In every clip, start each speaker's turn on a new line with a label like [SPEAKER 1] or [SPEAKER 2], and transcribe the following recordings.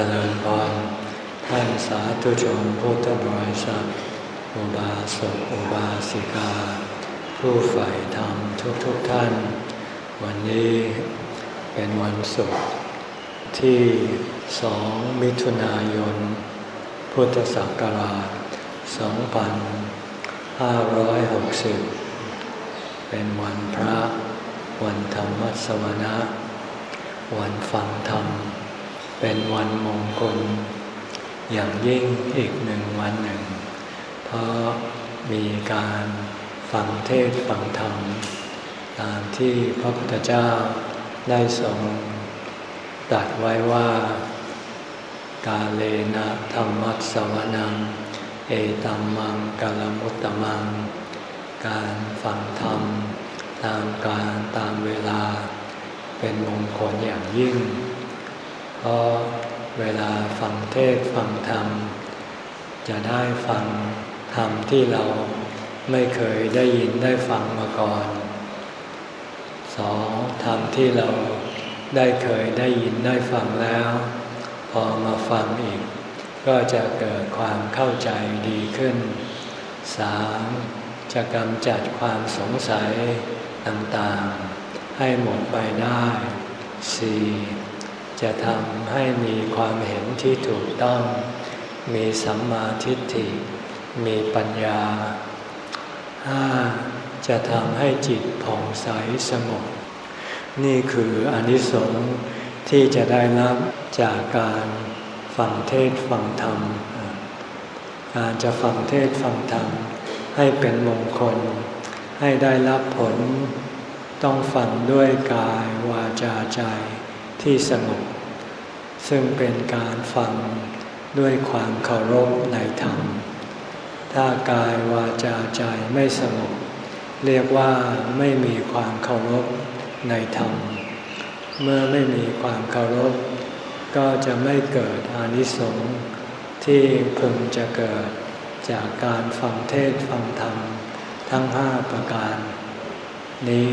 [SPEAKER 1] จริญพรท่านสาธุชนพุทธบริษัทอุบาสกอุบาสิกา ผู้ใฝ่ธรรมทุกทุกท่าน วันนี้เป็นวันศุกร์ที่สองมิถุนายน พุทธศักราช 2560 เป็นวันพระ วันธรรมสวนะ วันฟังธรรม เป็นวันมงคล อย่างยิ่งอีกหนึ่งวันหนึ่ง เพราะมีการฟังเทศฟังธรรม ตามที่พระพุทธเจ้าได้ทรงตัดไว้ว่า กาเลนะธรรมัสวนัง เอตัมมังกาลมุตตมัง การฟังธรรม ตามการตามเวลา เป็นมงคลอย่างยิ่ง เพราะเวลาฟังเทศฟังธรรม จะได้ฟังธรรมที่เราไม่เคยได้ยินได้ฟังมาก่อนสองธรรมที่เราได้เคยได้ยินได้ฟังแล้ว พอมาฟังอีก ก็จะเกิดความเข้าใจดีขึ้นสามจะกำจัดความสงสัยต่างๆ ให้หมดไปได้สี่ จะทำให้มีความเห็นที่ถูกต้อง มีสัมมาทิฏฐิ มีปัญญาห้าจะทำให้จิตผ่องใสสงบนี่คืออนิสงส์ที่จะได้รับจากการฟังเทศฟังธรรม การจะฟังเทศฟังธรรม ให้เป็นมงคล ให้ได้รับผล ต้องฟังด้วยกายวาจาใจ ที่สงบ ซึ่งเป็นการฟังด้วยความเคารพในธรรม ถ้ากายวาจาใจไม่สงบ เรียกว่าไม่มีความเคารพในธรรม เมื่อไม่มีความเคารพ ก็จะไม่เกิดอานิสงส์ที่พึงจะเกิดจากการฟังเทศฟังธรรมทั้งห้าประการ นี้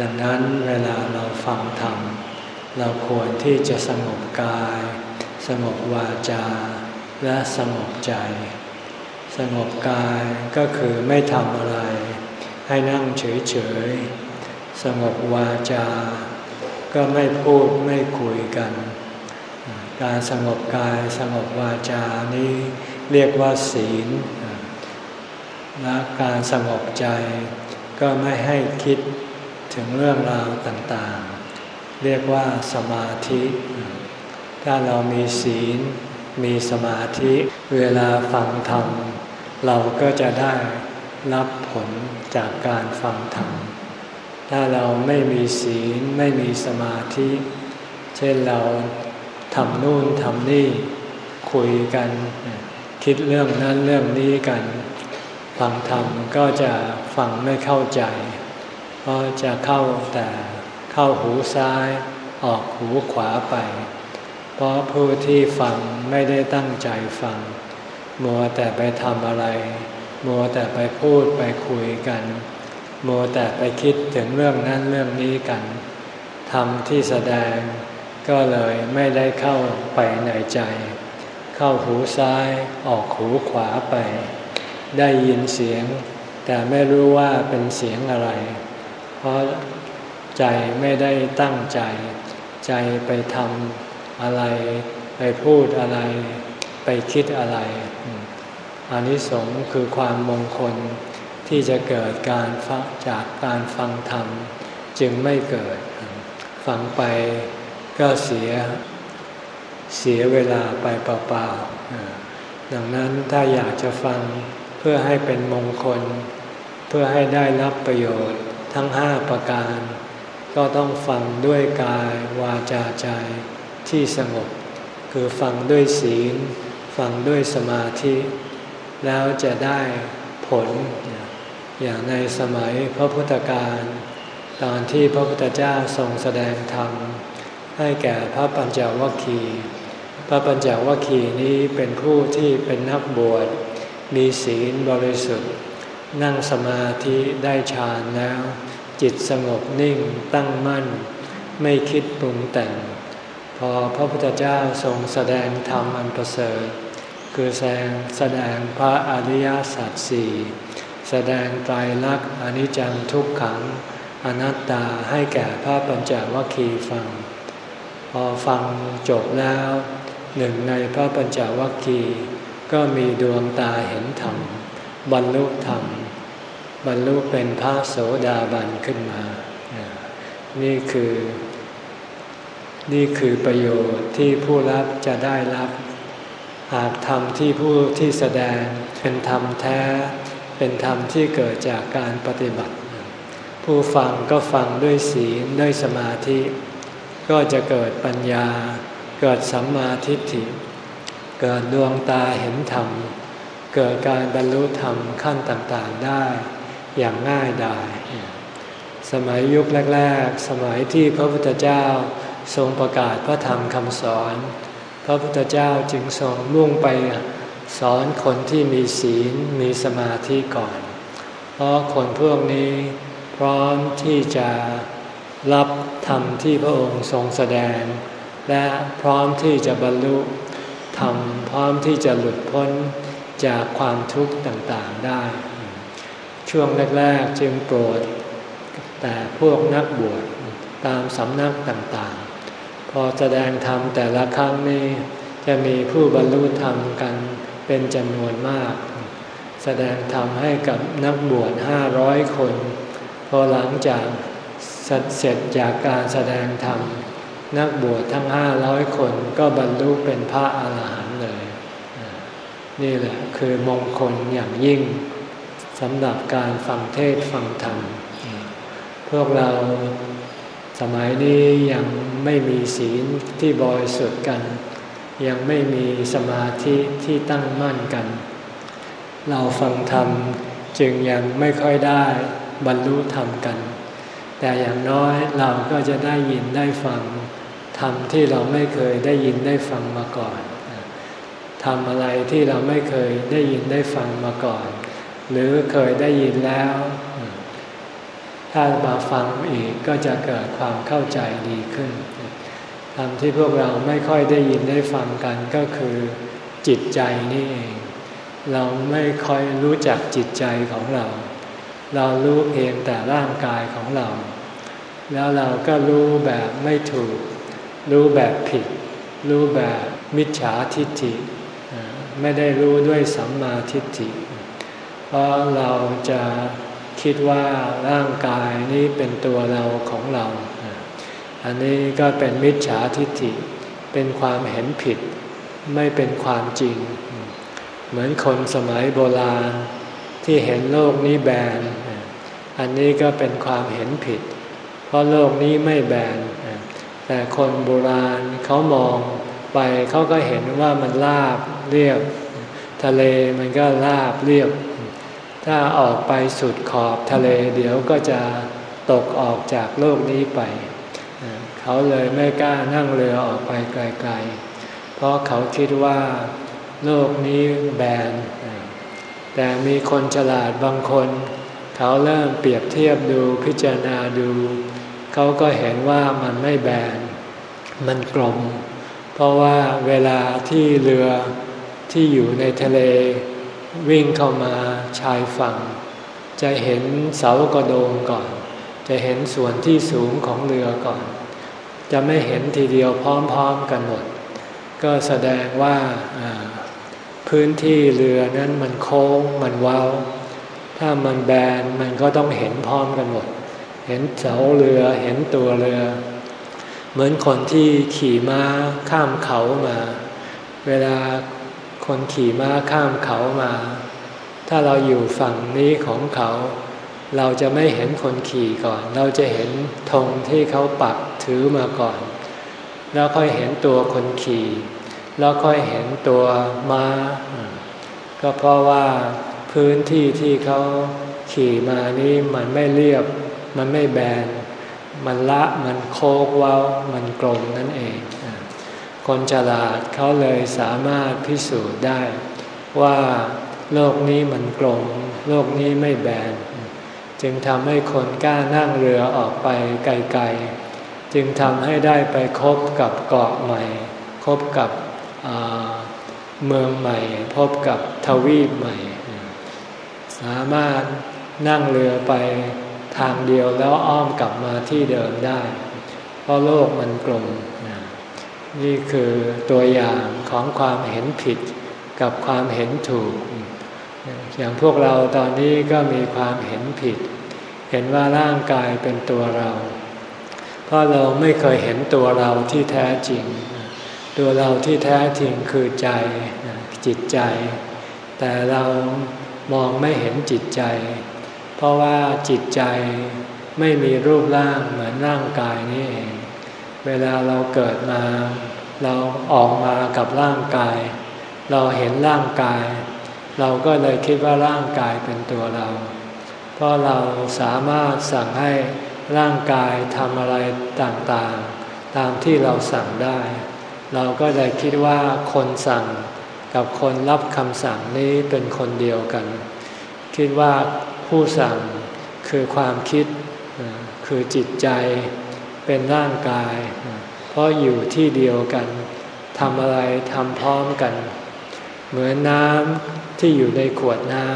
[SPEAKER 1] ดังนั้นเวลาเราฟังธรรม เราควรที่จะสงบกาย สงบวาจา และสงบใจ สงบกายก็คือไม่ทำอะไร ให้นั่งเฉยๆ สงบวาจา ก็ไม่พูดไม่คุยกัน การสงบกายสงบวาจานี้เรียกว่าศีลและการสงบใจก็ไม่ให้คิดถึงเรื่องราวต่างๆ เรียกว่าสมาธิ ถ้าเรามีศีล มีสมาธิ เวลาฟังธรรม เราก็จะได้รับผลจากการฟังธรรม ถ้าเราไม่มีศีลไม่มีสมาธิ เช่นเราทำนู่นทำนี่ คุยกัน คิดเรื่องนั้นเรื่องนี้กัน ฟังธรรมก็จะฟังไม่เข้าใจ เพราะจะเข้าแต่ เข้าหูซ้าย ออกหูขวาไป เพราะผู้ที่ฟังไม่ได้ตั้งใจฟัง มัวแต่ไปทำอะไร มัวแต่ไปพูดไปคุยกัน มัวแต่ไปคิดถึงเรื่องนั้นเรื่องนี้กันทำที่แสดงก็เลยไม่ได้เข้าไปในใจ เข้าหูซ้ายออกหูขวาไป ได้ยินเสียง แต่ไม่รู้ว่าเป็นเสียงอะไร เพราะ ใจไม่ได้ตั้งใจ ใจไปทำอะไร ไปพูดอะไร ไปคิดอะไรอันนี้สงคือความมงคลที่จะเกิดการฟังจากการฟังธรรม จึงไม่เกิด ฟังไปก็เสียเสียเวลาไปเปล่าๆดังนั้นถ้าอยากจะฟังเพื่อให้เป็นมงคล เพื่อให้ได้รับประโยชน์ทั้งห้าประการ ก็ต้องฟังด้วยกายวาจาใจที่สงบ คือฟังด้วยศีล ฟังด้วยสมาธิ แล้วจะได้ผล อย่างในสมัยพระพุทธการ ตอนที่พระพุทธเจ้าทรงแสดงธรรม ให้แก่พระปัญจวัคคีย์พระปัญจวัคคีย์นี้เป็นผู้ที่เป็นนักบวช มีศีลบริสุทธิ์ นั่งสมาธิได้ฌานแล้ว จิตสงบนิ่งตั้งมั่น ไม่คิดปรุงแต่ง พอพระพุทธเจ้าทรงแสดงธรรมอันประเสริฐ คือแสดงแสดงพระอริยสัจสี่แสดงไตรลักษณ์อนิจจังทุกขังอนัตตาให้แก่พระปัญจวัคคีย์ฟัง พอฟังจบแล้ว หนึ่งในพระปัญจวัคคีย์ก็มีดวงตาเห็นธรรมบรรลุธรรม บรรลุเป็นพระโสดาบันขึ้นมา นี่คือ นี่คือประโยชน์ที่ผู้รับจะได้รับ หากธรรมที่ผู้ที่แสดงเป็นธรรมแท้ เป็นธรรมที่เกิดจากการปฏิบัติ ผู้ฟังก็ฟังด้วยศีลด้วยสมาธิ ก็จะเกิดปัญญา เกิดสัมมาทิฏฐิ เกิดดวงตาเห็นธรรม เกิดการบรรลุธรรมขั้นต่างๆได้ อย่างง่ายดาย สมัยยุคแรก ๆ สมัยที่พระพุทธเจ้าทรงประกาศพระธรรมคำสอน พระพุทธเจ้าจึงทรงมุ่งไปสอนคนที่มีศีลมีสมาธิก่อน เพราะคนพวกนี้พร้อมที่จะรับธรรมที่พระองค์ทรงแสดง และพร้อมที่จะบรรลุธรรมพร้อมที่จะหลุดพ้นจากความทุกข์ต่างๆได้ ช่วงแรกๆจึงโปรด แต่พวกนักบวชตามสำนักต่างๆ พอแสดงธรรมแต่ละครั้งนี้จะมีผู้บรรลุธรรมกันเป็นจำนวนมาก แสดงธรรมให้กับนักบวชห้าร้อยคน พอหลังจากเสร็จจากการแสดงธรรม นักบวชทั้งห้าร้อยคนก็บรรลุเป็นพระอาหารหันต์เลย นี่แหละคือมงคลอย่างยิ่ง สำหรับการฟังเทศฟังธรรม พวกเราสมัยนี้ยังไม่มีศีลที่บริสุทธิ์กัน ยังไม่มีสมาธิที่ตั้งมั่นกัน เราฟังธรรมจึงยังไม่ค่อยได้บรรลุธรรมกัน แต่อย่างน้อยเราก็จะได้ยินได้ฟังธรรมที่เราไม่เคยได้ยินได้ฟังมาก่อนทำอะไรที่เราไม่เคยได้ยินได้ฟังมาก่อน หรือเคยได้ยินแล้ว ถ้ามาฟังอีกก็จะเกิดความเข้าใจดีขึ้นธรรมที่พวกเราไม่ค่อยได้ยินได้ฟังกันก็คือ จิตใจนี่เอง เราไม่ค่อยรู้จักจิตใจของเรา เรารู้เพียงแต่ร่างกายของเรา แล้วเราก็รู้แบบไม่ถูก รู้แบบผิด รู้แบบมิจฉาทิฏฐิ ไม่ได้รู้ด้วยสัมมาทิฏฐิ เพราะเราจะคิดว่าร่างกายนี้เป็นตัวเราของเรา อันนี้ก็เป็นมิจฉาทิฏฐิ เป็นความเห็นผิด ไม่เป็นความจริง เหมือนคนสมัยโบราณที่เห็นโลกนี้แบน อันนี้ก็เป็นความเห็นผิด เพราะโลกนี้ไม่แบน แต่คนโบราณเขามองไปเขาก็เห็นว่ามันราบเรียบ ทะเลมันก็ราบเรียบ ถ้าออกไปสุดขอบทะเลเดี๋ยวก็จะตกออกจากโลกนี้ไป เขาเลยไม่กล้านั่งเรือออกไปไกลๆ เพราะเขาคิดว่าโลกนี้แบน แต่มีคนฉลาดบางคน เขาเริ่มเปรียบเทียบดูพิจารณาดู เขาก็เห็นว่ามันไม่แบน มันกลม เพราะว่าเวลาที่เรือที่อยู่ในทะเล วิ่งเข้ามาชายฝั่ง จะเห็นเสากระโดงก่อน จะเห็นส่วนที่สูงของเรือก่อน จะไม่เห็นทีเดียวพร้อมๆกันหมด ก็แสดงว่าพื้นที่เรือนั้นมันโค้งมันเว้า ถ้ามันแบนมันก็ต้องเห็นพร้อมกันหมด เห็นเสาเรือเห็นตัวเรือ เหมือนคนที่ขี่ม้าข้ามเขามา เวลา คนขี่ม้าข้ามเขามา ถ้าเราอยู่ฝั่งนี้ของเขา เราจะไม่เห็นคนขี่ก่อน เราจะเห็นธงที่เขาปักถือมาก่อน แล้วค่อยเห็นตัวคนขี่ แล้วค่อยเห็นตัวม้า ก็เพราะว่าพื้นที่ที่เขาขี่มานี้มันไม่เรียบ มันไม่แบน มันละ มันโค้งเว้า มันกลมนั่นเอง คนฉลาดเขาเลยสามารถพิสูจน์ได้ ว่าโลกนี้มันกลม โลกนี้ไม่แบน จึงทำให้คนกล้านั่งเรือออกไปไกลๆ จึงทำให้ได้ไปคบกับเกาะใหม่ คบกับเมืองใหม่ พบกับทวีปใหม่ สามารถนั่งเรือไปทางเดียวแล้วอ้อมกลับมาที่เดิมได้ เพราะโลกมันกลม นี่คือตัวอย่างของความเห็นผิดกับความเห็นถูก อย่างพวกเราตอนนี้ก็มีความเห็นผิด เห็นว่าร่างกายเป็นตัวเรา เพราะเราไม่เคยเห็นตัวเราที่แท้จริง ตัวเราที่แท้จริงคือใจจิตใจ แต่เรามองไม่เห็นจิตใจ เพราะว่าจิตใจไม่มีรูปร่างเหมือนร่างกายนี่เอง เวลาเราเกิดมา เราออกมากับร่างกาย เราเห็นร่างกาย เราก็เลยคิดว่าร่างกายเป็นตัวเรา เพราะเราสามารถสั่งให้ร่างกายทำอะไรต่างๆ ตามที่เราสั่งได้ เราก็เลยคิดว่าคนสั่งกับคนรับคำสั่งนี้เป็นคนเดียวกัน คิดว่าผู้สั่งคือความคิดคือจิตใจ เป็นร่างกาย เพราะอยู่ที่เดียวกันทำอะไรทำพร้อมกัน เหมือนน้ำที่อยู่ในขวดน้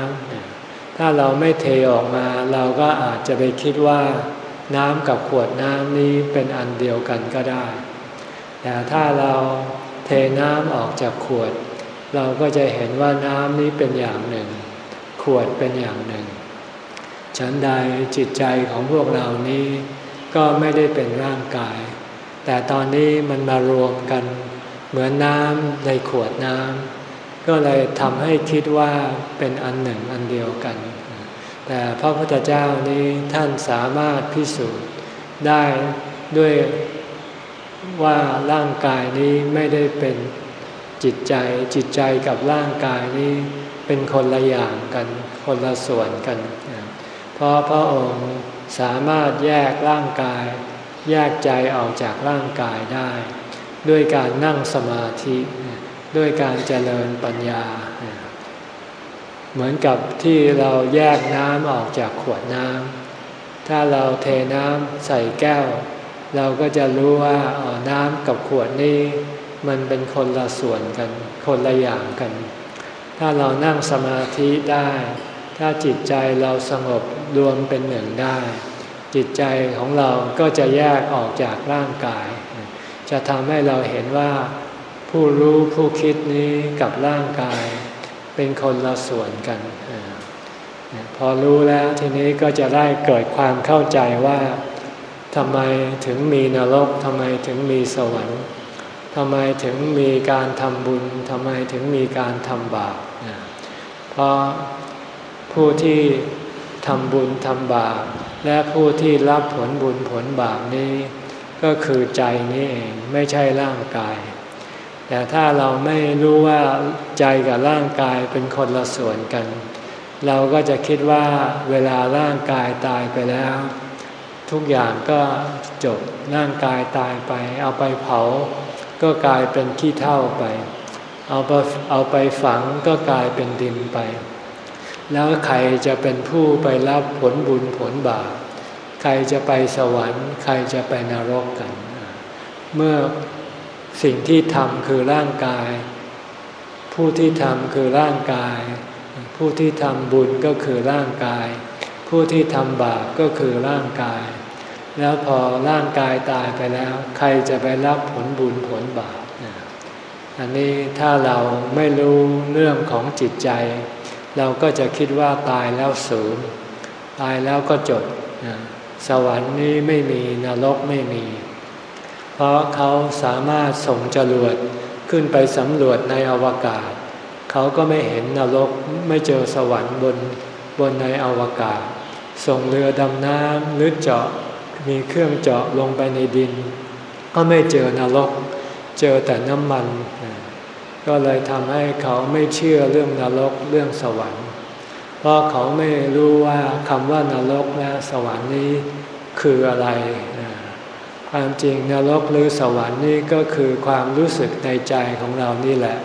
[SPEAKER 1] ำถ้าเราไม่เทออกมา เราก็อาจจะไปคิดว่า น้ำกับขวดน้ำนี้เป็นอันเดียวกันก็ได้ แต่ถ้าเราเทน้ำออกจากขวด เราก็จะเห็นว่าน้ำนี้เป็นอย่างหนึ่ง ขวดเป็นอย่างหนึ่ง ฉันใดจิตใจของพวกเรานี้ ก็ไม่ได้เป็นร่างกาย แต่ตอนนี้มันมารวมกันเหมือนน้ำในขวดน้ำก็เลยทำให้คิดว่าเป็นอันหนึ่งอันเดียวกัน แต่พระพุทธเจ้านี้ท่านสามารถพิสูจน์ได้ด้วยว่าร่างกายนี้ไม่ได้เป็นจิตใจจิตใจกับร่างกายนี้เป็นคนละอย่างกัน คนละส่วนกัน เพราะพระองค์ สามารถแยกร่างกาย แยกใจออกจากร่างกายได้ ด้วยการนั่งสมาธิ ด้วยการเจริญปัญญา เหมือนกับที่เราแยกน้ำออกจากขวดน้ำถ้าเราเทน้ำใส่แก้ว เราก็จะรู้ว่าน้ำกับขวดนี้ มันเป็นคนละส่วนกัน คนละอย่างกัน ถ้าเรานั่งสมาธิได้ ถ้าจิตใจเราสงบ รวมเป็นหนึ่งได้ จิตใจของเราก็จะแยกออกจากร่างกาย จะทำให้เราเห็นว่า ผู้รู้ผู้คิดนี้กับร่างกาย เป็นคนละส่วนกัน พอรู้แล้วทีนี้ก็จะได้เกิดความเข้าใจว่าทำไมถึงมีนรกทำไมถึงมีสวรรค์ทำไมถึงมีการทำบุญทำไมถึงมีการทำบาปเพราะผู้ที่ ทำบุญทำบาปและผู้ที่รับผลบุญผลบาปนี้ ก็คือใจนี้เองไม่ใช่ร่างกาย แต่ถ้าเราไม่รู้ว่าใจกับร่างกายเป็นคนละส่วนกัน เราก็จะคิดว่าเวลาร่างกายตายไปแล้ว ทุกอย่างก็จบร่างกายตายไป เอาไปเผา ก็กลายเป็นขี้เท่าไป เอาไปเอาไปฝังก็กลายเป็นดินไป แล้วใครจะเป็นผู้ไปรับผลบุญผลบาปใครจะไปสวรรค์ ใครจะไปนรกกัน เมื่อสิ่งที่ทำคือร่างกาย ผู้ที่ทำคือร่างกาย ผู้ที่ทำบุญก็คือร่างกาย ผู้ที่ทำบาปก็คือร่างกาย แล้วพอร่างกายตายไปแล้ว ใครจะไปรับผลบุญผลบาปอันนี้ถ้าเราไม่รู้เรื่องของจิตใจ เราก็จะคิดว่าตายแล้วศูนย์ตายแล้วก็จบ สวรรค์นี้ไม่มีนรกไม่มี เพราะเขาสามารถส่งจรวดขึ้นไปสำรวจในอวกาศ เขาก็ไม่เห็นนรกไม่เจอสวรรค์บนบนในอวกาศ ส่งเรือดำน้ำหรือเจาะมีเครื่องเจาะลงไปในดิน ก็ไม่เจอนรก เจอแต่น้ำมัน ก็เลยทำให้เขาไม่เชื่อเรื่องนรกเรื่องสวรรค์ เพราะเขาไม่รู้ว่าคำว่านรกและสวรรค์นี้คืออะไร ความจริงนรกหรือสวรรค์นี่ก็คือความรู้สึกในใจของเรานี่แหละ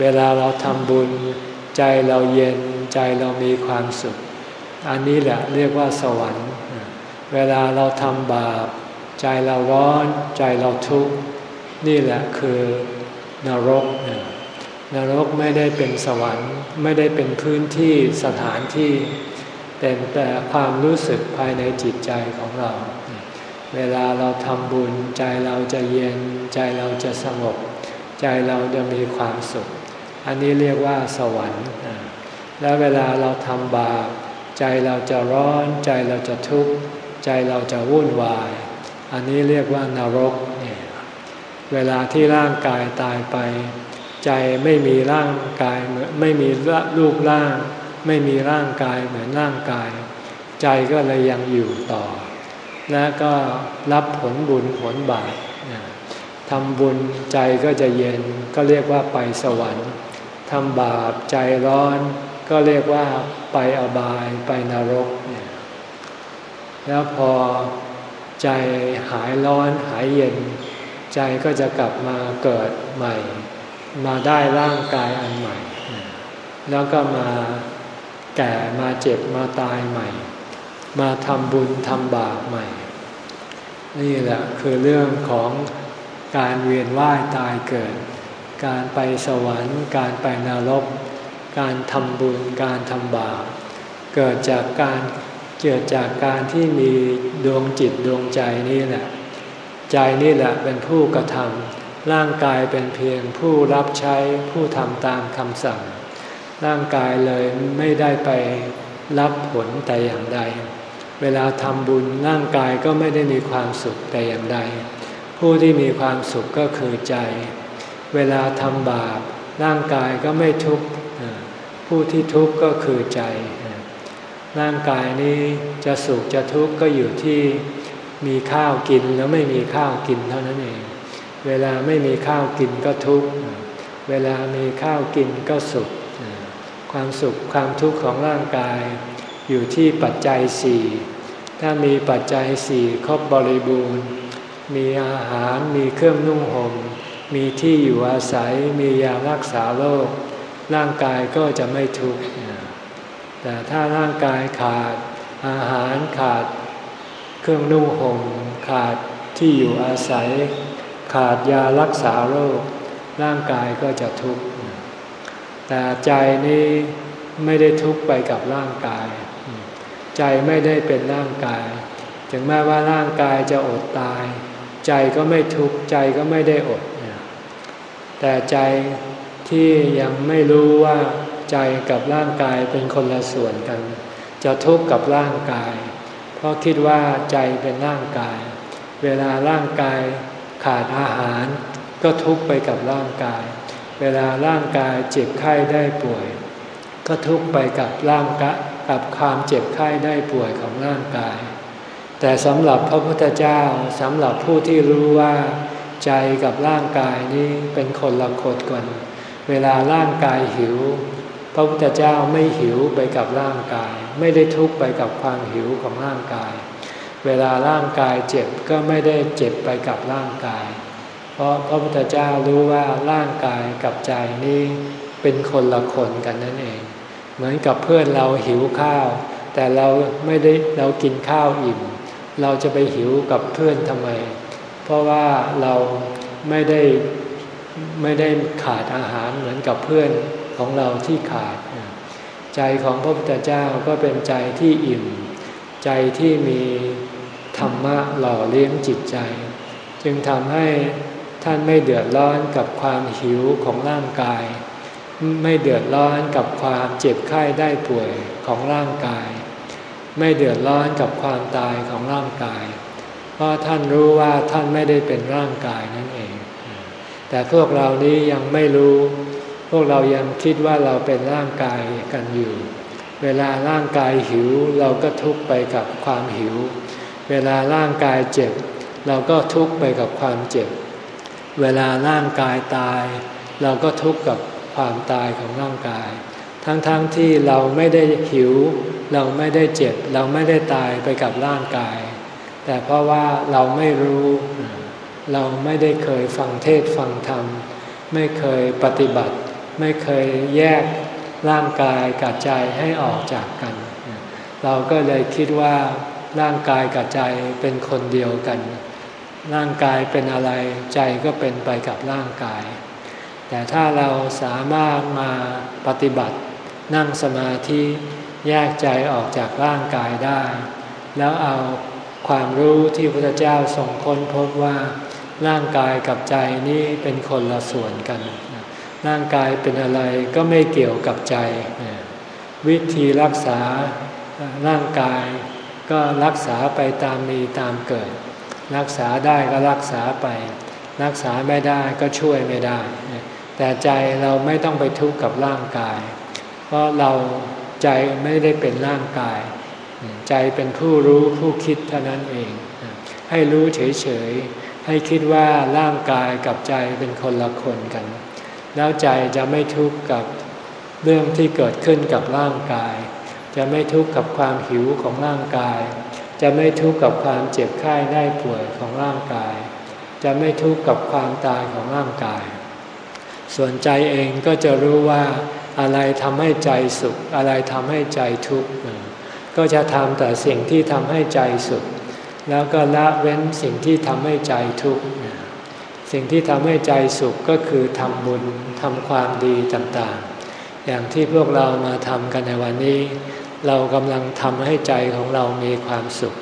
[SPEAKER 1] เวลาเราทำบุญ ใจเราเย็นใจเรามีความสุข อันนี้แหละเรียกว่าสวรรค์ เวลาเราทำบาป ใจใจเราร้อนใจเราทุกข์นี่แหละคือ นรกนรกไม่ได้เป็นสวรรค์ ไม่ได้เป็นพื้นที่สถานที่เป็นแต่ความรู้สึกภายในจิตใจของเรา เวลาเราทำบุญใจเราจะเย็น ใจเราจะสงบ ใจเราจะมีความสุข อันนี้เรียกว่าสวรรค์แล้วเวลาเราทำบาปใจเราจะร้อน ใจเราจะทุกข์ ใจเราจะวุ่นวาย อันนี้เรียกว่านรก เวลาที่ร่างกายตายไป ใจไม่มีร่างกายเหมือนไม่มีรูปร่าง ไม่มีร่างกายเหมือนร่างกาย ใจก็เลยยังอยู่ต่อ และก็รับผลบุญผลบาปทำบุญใจก็จะเย็นก็เรียกว่าไปสวรรค์ทำบาปใจร้อนก็เรียกว่าไปอบายไปนรกเนี่ยแล้วพอใจหายร้อนหายเย็น ใจก็จะกลับมาเกิดใหม่ มาได้ร่างกายอันใหม่ แล้วก็มาแก่มาเจ็บมาตายใหม่ มาทำบุญทำบาปใหม่ นี่แหละคือเรื่องของการเวียนว่ายตายเกิด การไปสวรรค์ การไปนรก การทำบุญ การทำบาป เกิดจากการเกิดจากการที่มีดวงจิตดวงใจนี่แหละ ใจนี่แหละเป็นผู้กระทำร่างกายเป็นเพียงผู้รับใช้ผู้ทำตามคำสั่ง ร่างกายเลยไม่ได้ไปรับผลแต่อย่างใด เวลาทำบุญร่างกายก็ไม่ได้มีความสุขแต่อย่างใด ผู้ที่มีความสุขก็คือใจ เวลาทำบาปร่างกายก็ไม่ทุกข์ผู้ที่ทุกข์ก็คือใจ ร่างกายนี้จะสุขจะทุกข์ก็อยู่ที่ มีข้าวกินแล้วไม่มีข้าวกินเท่านั้นเอง เวลาไม่มีข้าวกินก็ทุกข์ เวลามีข้าวกินก็สุข ความสุขความทุกข์ของร่างกาย อยู่ที่ปัจจัยสี่ถ้ามีปัจจัยสี่ครบบริบูรณ์ มีอาหารมีเครื่องนุ่งหม่ม มีที่อยู่อาศัย มียารักษาโรค ร่างกายก็จะไม่ทุกข์ แต่ถ้าร่างกายขาดอาหารขาด เครื่องนุ่งห่มขาดที่อยู่อาศัย ขาดยารักษาโรค ร่างกายก็จะทุกข์แต่ใจนี้ไม่ได้ทุกข์ไปกับร่างกาย ใจไม่ได้เป็นร่างกาย ถึงแม้ว่าร่างกายจะอดตาย ใจก็ไม่ทุกข์ใจก็ไม่ได้อด แต่ใจที่ยังไม่รู้ว่าใจกับร่างกายเป็นคนละส่วนกัน จะทุกข์กับร่างกาย เพราะคิดว่าใจเป็นร่างกาย เวลาร่างกายขาดอาหาร ก็ทุกข์ไปกับร่างกาย เวลาร่างกายเจ็บไข้ได้ป่วย ก็ทุกข์ไปกับร่างกะกับความเจ็บไข้ได้ป่วยของร่างกาย แต่สำหรับพระพุทธเจ้าสำหรับผู้ที่รู้ว่าใจกับร่างกายนี้เป็นคนละคนกันเวลาร่างกายหิว พระพุทธเจ้าไม่หิวไปกับร่างกาย ไม่ได้ทุกข์ไปกับความหิวของร่างกาย เวลาร่างกายเจ็บก็ไม่ได้เจ็บไปกับร่างกาย เพราะพระพุทธเจ้ารู้ว่าร่างกายกับใจนี้เป็นคนละคนกันนั่นเอง เหมือนกับเพื่อนเราหิวข้าว แต่เราไม่ได้เรากินข้าวอิ่ม เราจะไปหิวกับเพื่อนทำไม เพราะว่าเราไม่ได้ไม่ได้ขาดอาหารเหมือนกับเพื่อนของเราที่ขาด ใจของพระพุทธเจ้าก็เป็นใจที่อิ่ม ใจที่มีธรรมะหล่อเลี้ยงจิตใจ จึงทำให้ท่านไม่เดือดร้อนกับความหิวของร่างกาย ไม่เดือดร้อนกับความเจ็บไข้ได้ป่วยของร่างกาย ไม่เดือดร้อนกับความตายของร่างกาย เพราะท่านรู้ว่าท่านไม่ได้เป็นร่างกายนั่นเอง แต่พวกเรานี้ยังไม่รู้ พวกเรายังคิดว่าเราเป็นร่างกายกันอยู่ เวลาร่างกายหิวเราก็ทุกข์ไปกับความหิว เวลาร่างกายเจ็บ เราก็ทุกข์ไปกับความเจ็บ เวลาร่างกายตาย เราก็ทุกข์กับความตายของร่างกาย ทั้งๆทที่เราไม่ได้หิว เราไม่ได้เจ็บ เราไม่ได้ตายไปกับร่างกาย แต่เพราะว่าเราไม่รู้ เราไม่ได้เคยฟังเทศฟังธรรม ไม่เคยปฏิบัติ ไม่เคยแยกร่างกายกับใจให้ออกจากกัน เราก็เลยคิดว่าร่างกายกับใจเป็นคนเดียวกัน
[SPEAKER 2] ร่างกายเป็นอะไรใจก็เป็นไปกับร่างกาย แต่ถ้าเราสามารถมาปฏิบัติ นั่งสมาธิแยกใจออกจากร่างกายได้ แล้วเอาความรู้ที่พระเจ้าทรงค้นพบว่า ร่างกายกับใจนี้เป็นคนละส่วนกัน ร่างกายเป็นอะไรก็ไม่เกี่ยวกับใจ วิธีรักษาร่างกายก็รักษาไปตามมีตามเกิด รักษาได้ก็รักษาไป รักษาไม่ได้ก็ช่วยไม่ได้ แต่ใจเราไม่ต้องไปทุกข์กับร่างกาย เพราะเราใจไม่ได้เป็นร่างกาย ใจเป็นผู้รู้ผู้คิดเท่านั้นเอง ให้รู้เฉยๆให้คิดว่าร่างกายกับใจเป็นคนละคนกัน แล้วใจจะไม่ทุกข์กับเรื่องที่เกิดขึ้นกับร่างกาย จะไม่ทุกข์กับความหิวของร่างกาย จะไม่ทุกข์กับความเจ็บไข้ได้ป่วยของร่างกาย จะไม่ทุกข์กับความตายของร่างกาย ส่วนใจเองก็จะรู้ว่าอะไรทำให้ใจสุข อะไรทำให้ใจทุกข์ก็จะทำแต่สิ่งที่ทำให้ใจสุข แล้วก็ละเว้นสิ่งที่ทำให้ใจทุกข์ สิ่งที่ทำให้ใจสุขก็คือทำบุญทำความดีต่างๆ อย่างที่พวกเรามาทำกันในวันนี้ เรากำลังทำให้ใจของเรามีความสุข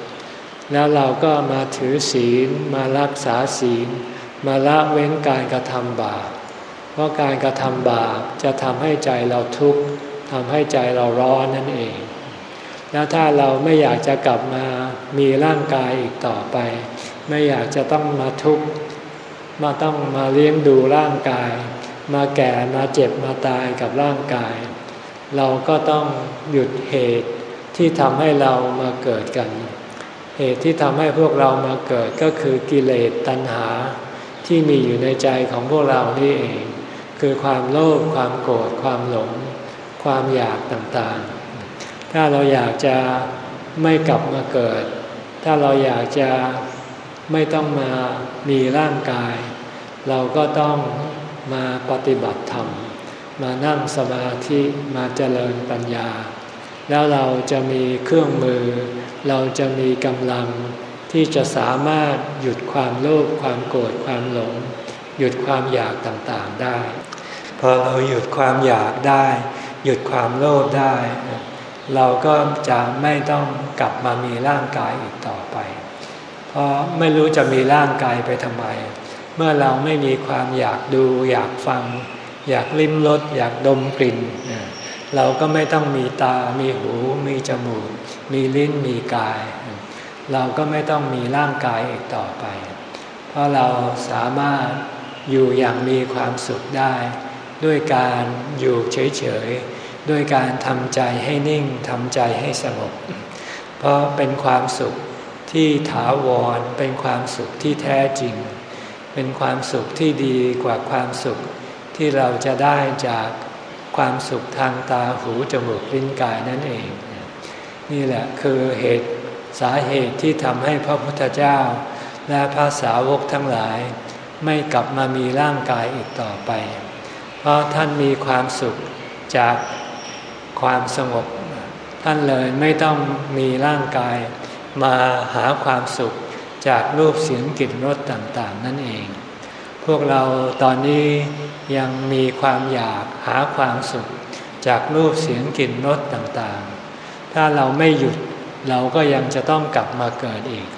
[SPEAKER 2] แล้วเราก็มาถือศีล มารักษาศีล มาละเว้นการกระทำบาปเพราะการกระทำบาปจะทำให้ใจเราทุกข์ทำให้ใจเราร้อนนั่นเอง แล้วถ้าเราไม่อยากจะกลับมามีร่างกายอีกต่อไป ไม่อยากจะต้องมาทุกข์ มาต้องมาเลี้ยงดูร่างกาย มาแก่มาเจ็บมาตายกับร่างกาย เราก็ต้องหยุดเหตุที่ทำให้เรามาเกิดกัน เหตุที่ทำให้พวกเรามาเกิดก็คือกิเลสตัณหา ที่มีอยู่ในใจของพวกเรานี่เอง คือความโลภความโกรธความหลง ความอยากต่างๆ ถ้าเราอยากจะไม่กลับมาเกิด ถ้าเราอยากจะไม่ต้องมามีร่างกาย เราก็ต้องมาปฏิบัติธรรม มานั่งสมาธิมาเจริญปัญญา แล้วเราจะมีเครื่องมือ เราจะมีกำลังที่จะสามารถหยุดความโลภความโกรธความหลง หยุดความอยากต่างๆได้ พอเราหยุดความอยากได้ หยุดความโลภได้ เราก็จะไม่ต้องกลับมามีร่างกายอีกต่อไป เพราะไม่รู้จะมีร่างกายไปทำไม เมื่อเราไม่มีความอยากดู อยากฟัง อยากลิ้มรสอยากดมกลิ่น เราก็ไม่ต้องมีตา มีหู มีจมูก มีลิ้น มีกาย เราก็ไม่ต้องมีร่างกายอีกต่อไป เพราะเราสามารถอยู่อย่างมีความสุขได้ ด้วยการอยู่เฉยๆ ด้วยการทำใจให้นิ่งทำใจให้สงบ เพราะเป็นความสุขที่ถาวร เป็นความสุขที่แท้จริง เป็นความสุขที่ดีกว่าความสุขที่เราจะได้จากความสุขทางตาหูจมูกลิ้นกายนั่นเอง นี่แหละคือเหตุสาเหตุที่ทำให้พระพุทธเจ้า และพระสาวกทั้งหลาย ไม่กลับมามีร่างกายอีกต่อไป เพราะท่านมีความสุขจากความสงบ ท่านเลยไม่ต้องมีร่างกายมาหาความสุข จากรูปเสียงกลิ่นรสต่างๆ นั่นเอง พวกเราตอนนี้ยังมีความอยากหาความสุข จากรูปเสียงกลิ่นรสต่างๆ ถ้าเราไม่หยุดเราก็ยังจะต้องกลับมาเกิดอีก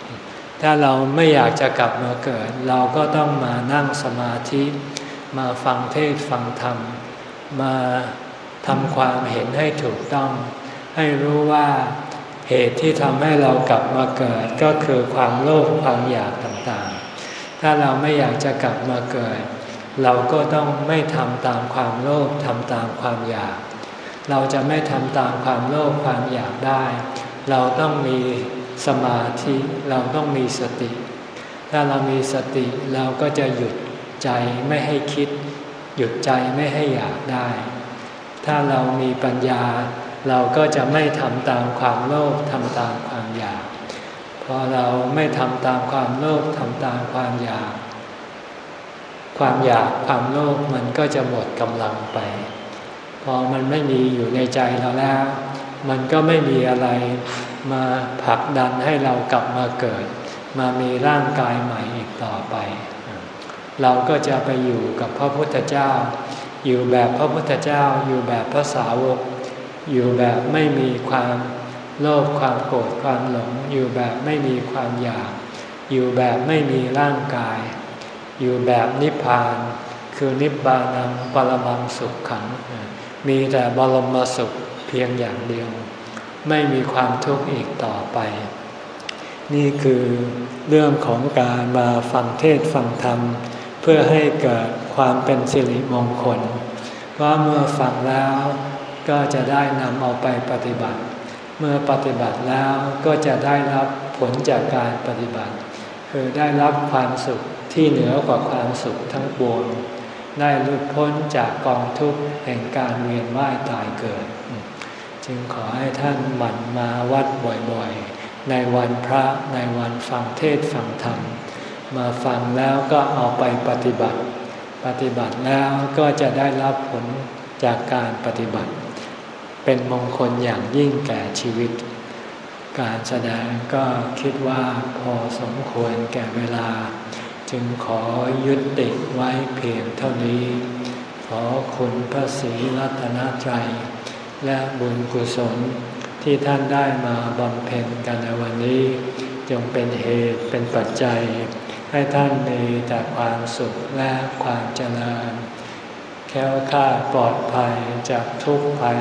[SPEAKER 2] ถ้าเราไม่อยากจะกลับมาเกิด เราก็ต้องมานั่งสมาธิ มาฟังเทศฟังธรรม มาทำความเห็นให้ถูกต้อง ให้รู้ว่า เหตุที่ทำให้เรากลับมาเกิดก็คือความโลภความอยากต่างๆ ถ้าเราไม่อยากจะกลับมาเกิด เราก็ต้องไม่ทำตามความโลภทำตามความอยาก เราจะไม่ทำตามความโลภความอยากได้ เราต้องมีสมาธิเราต้องมีสติ ถ้าเรามีสติเราก็จะหยุดใจไม่ให้คิด หยุดใจไม่ให้อยากได้ ถ้าเรามีปัญญา เราก็จะไม่ทำตามความโลภทำตามความอยาก พอเราไม่ทำตามความโลภทำตามความอยาก ความอยากความโลภมันก็จะหมดกำลังไป พอมันไม่มีอยู่ในใจเราแล้ว มันก็ไม่มีอะไรมาผลักดันให้เรากลับมาเกิดมมามีร่างกายใหม่อีกต่อไป เราก็จะไปอยู่กับพระพุทธเจ้า อยู่แบบพระพุทธเจ้า อยู่แบบพระสาวก อยู่แบบไม่มีความโลภความโกรธความหลง อยู่แบบไม่มีความอยาก อยู่แบบไม่มีร่างกาย อยู่แบบนิพพาน คือนิบานังปรมังสุขขัง มีแต่บรมสุขเพียงอย่างเดียว ไม่มีความทุกข์อีกต่อไป นี่คือเรื่องของการมาฟังเทศฟังธรรม เพื่อให้เกิดความเป็นสิริมงคลว่าเมื่อฟังแล้ว ก็จะได้นำเอาไปปฏิบัติ เมื่อปฏิบัติแล้วก็จะได้รับผลจากการปฏิบัติ คือได้รับความสุขที่เหนือกว่าความสุขทั้งปวงได้หลุดพ้นจากกองทุกข์แห่งการเวียนว่ายตายเกิด จึงขอให้ท่านหมั่นมาวัดบ่อยๆ ในวันพระในวันฟังเทศฟังธรรม มาฟังแล้วก็เอาไปปฏิบัติ ปฏิบัติแล้วก็จะได้รับผลจากการปฏิบัติ เป็นมงคลอย่างยิ่งแก่ชีวิต การแสดงก็คิดว่าพอสมควรแก่เวลา จึงขอยุติไว้เพียงเท่านี้ ขอคุณพระศรีรัตนตรัยและบุญกุศลที่ท่านได้มาบำเพ็ญกันในวันนี้ จงเป็นเหตุเป็นปัจจัย ให้ท่านมีแต่ความสุขและความเจริญ แค้วคลาปลอดภัยจากทุกภัย